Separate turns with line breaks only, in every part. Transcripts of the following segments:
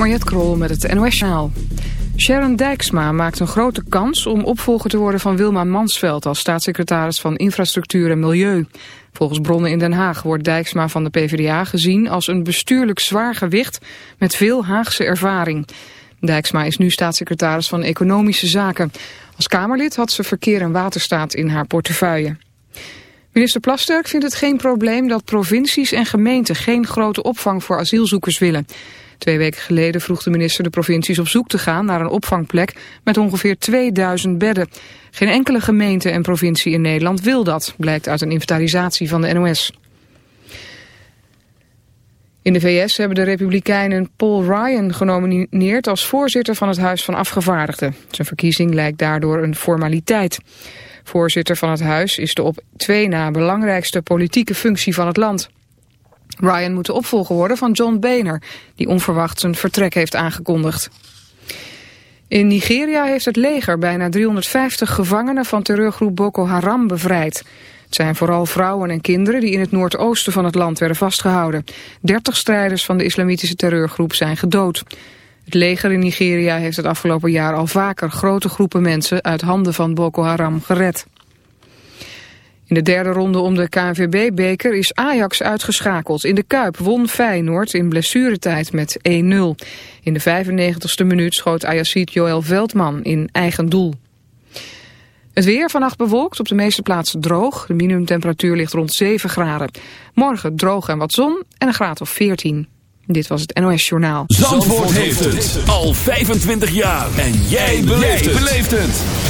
Mariette Krol met het NOS-journaal. Sharon Dijksma maakt een grote kans om opvolger te worden van Wilma Mansveld... als staatssecretaris van Infrastructuur en Milieu. Volgens bronnen in Den Haag wordt Dijksma van de PvdA gezien... als een bestuurlijk zwaar gewicht met veel Haagse ervaring. Dijksma is nu staatssecretaris van Economische Zaken. Als Kamerlid had ze verkeer en waterstaat in haar portefeuille. Minister Plasterk vindt het geen probleem dat provincies en gemeenten geen grote opvang voor asielzoekers willen. Twee weken geleden vroeg de minister de provincies op zoek te gaan naar een opvangplek met ongeveer 2000 bedden. Geen enkele gemeente en provincie in Nederland wil dat, blijkt uit een inventarisatie van de NOS. In de VS hebben de Republikeinen Paul Ryan genomineerd als voorzitter van het Huis van Afgevaardigden. Zijn verkiezing lijkt daardoor een formaliteit. Voorzitter van het huis is de op twee na belangrijkste politieke functie van het land. Ryan moet de opvolger worden van John Boehner, die onverwacht zijn vertrek heeft aangekondigd. In Nigeria heeft het leger bijna 350 gevangenen van terreurgroep Boko Haram bevrijd. Het zijn vooral vrouwen en kinderen die in het noordoosten van het land werden vastgehouden. 30 strijders van de islamitische terreurgroep zijn gedood. Het leger in Nigeria heeft het afgelopen jaar al vaker grote groepen mensen uit handen van Boko Haram gered. In de derde ronde om de KNVB-beker is Ajax uitgeschakeld. In de Kuip won Feyenoord in blessuretijd met 1-0. In de 95ste minuut schoot Ajaxiet Joël Veldman in eigen doel. Het weer vannacht bewolkt, op de meeste plaatsen droog. De minimumtemperatuur ligt rond 7 graden. Morgen droog en wat zon en een graad of 14. Dit was het NOS Journaal.
Zandvoort, heeft het al 25 jaar. En jij beleeft het.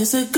It's a good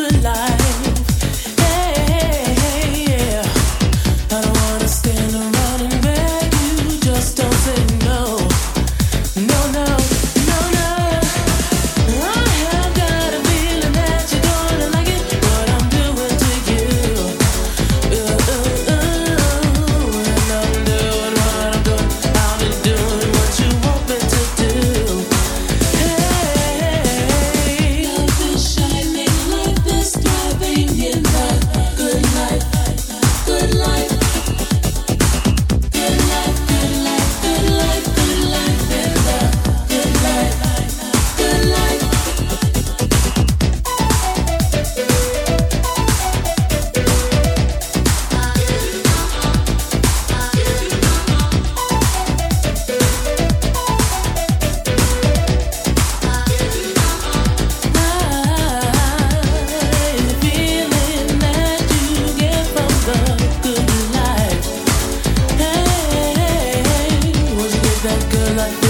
ZFM.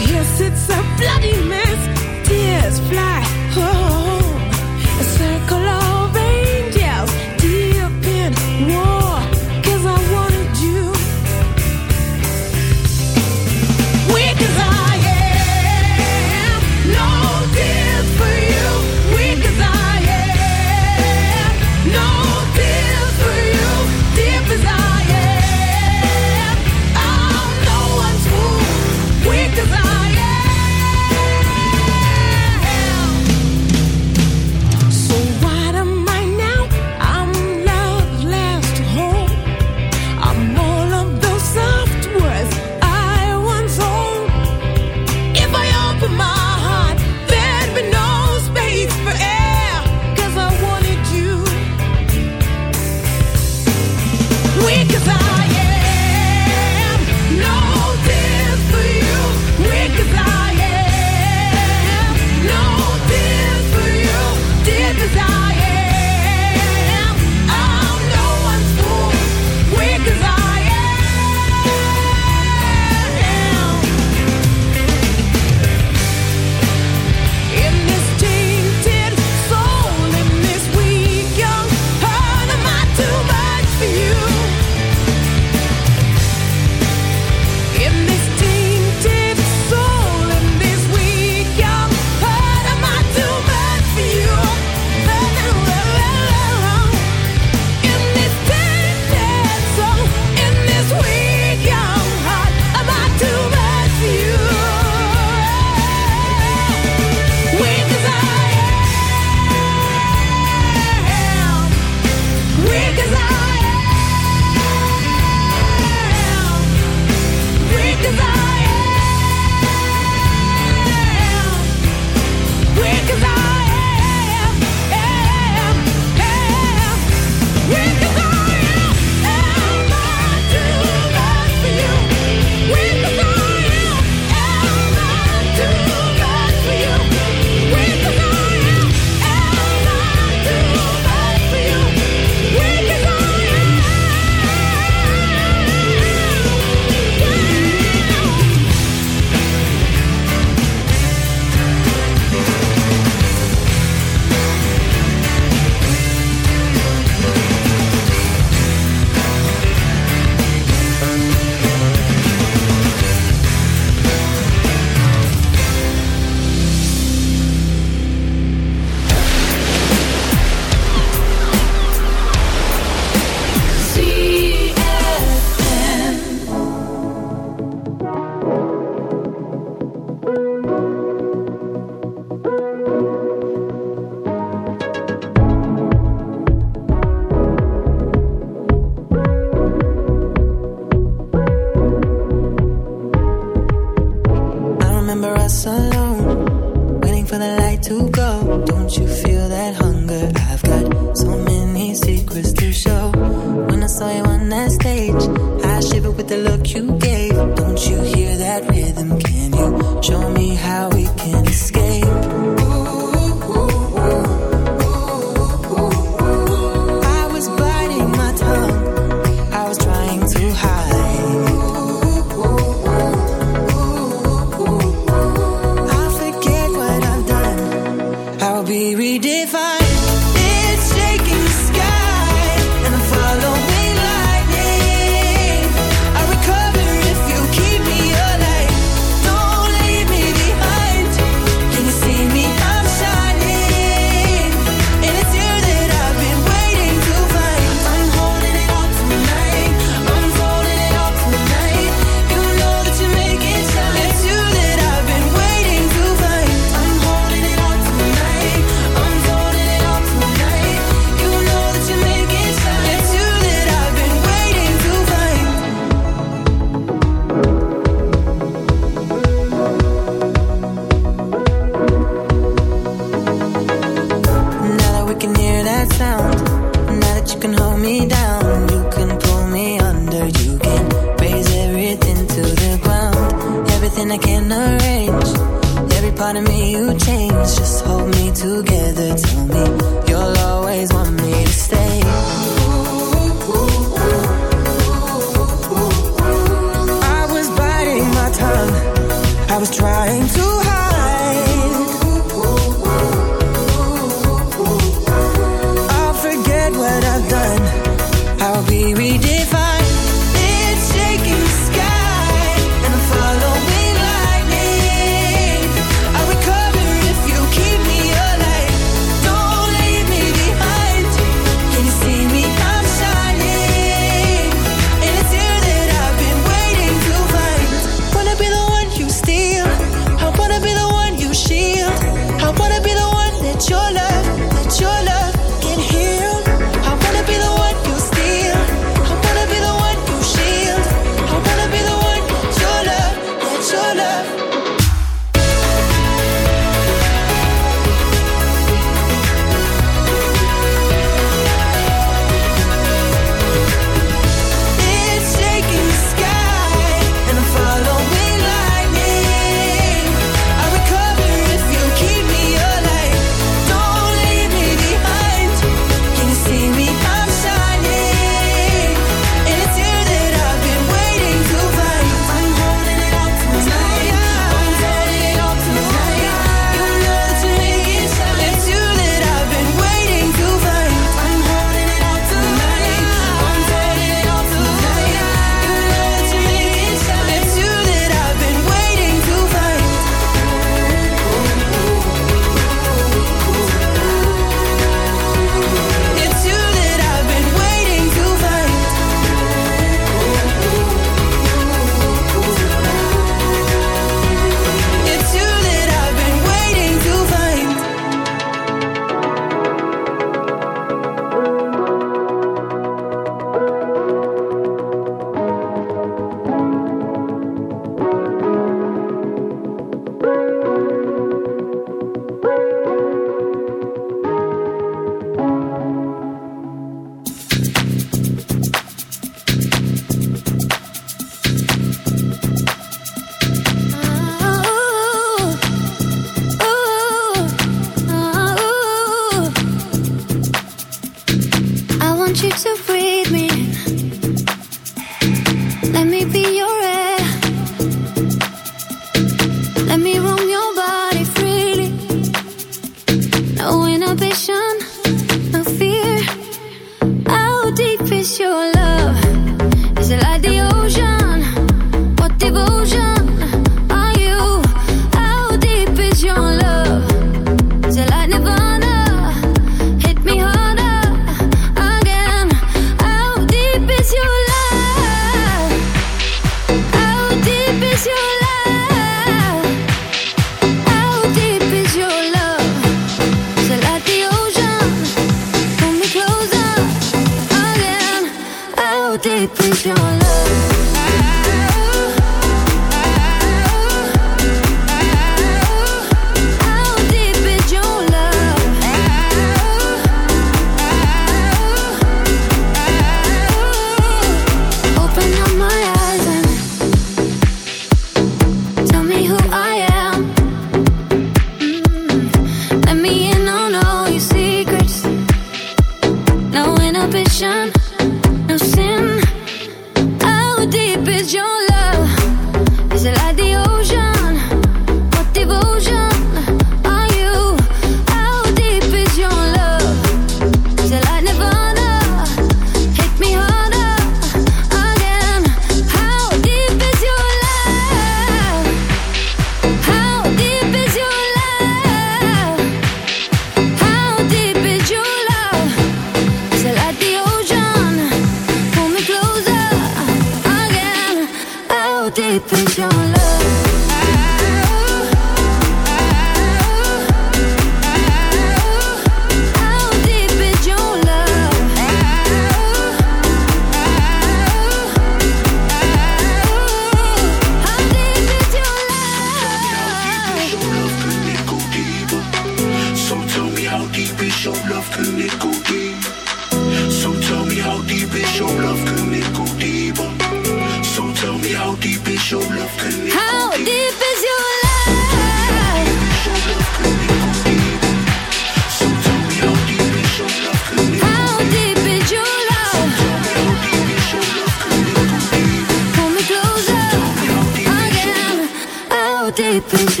everything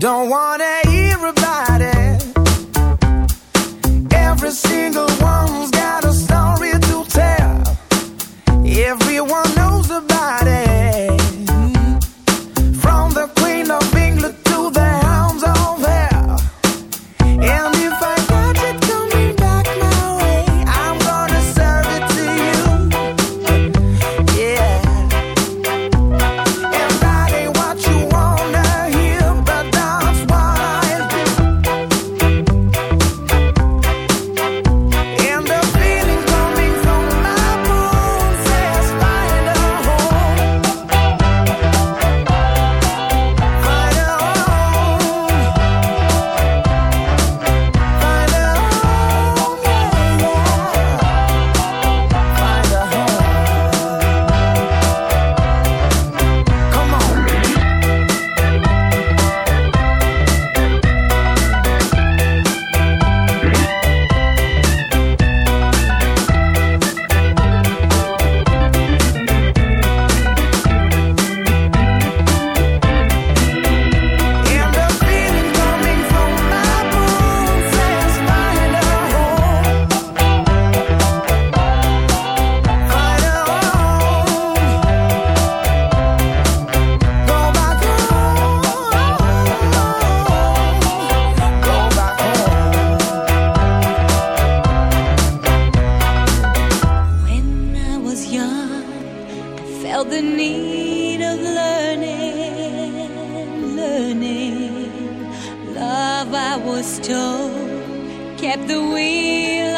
Don't wanna hear about it. Every single
kept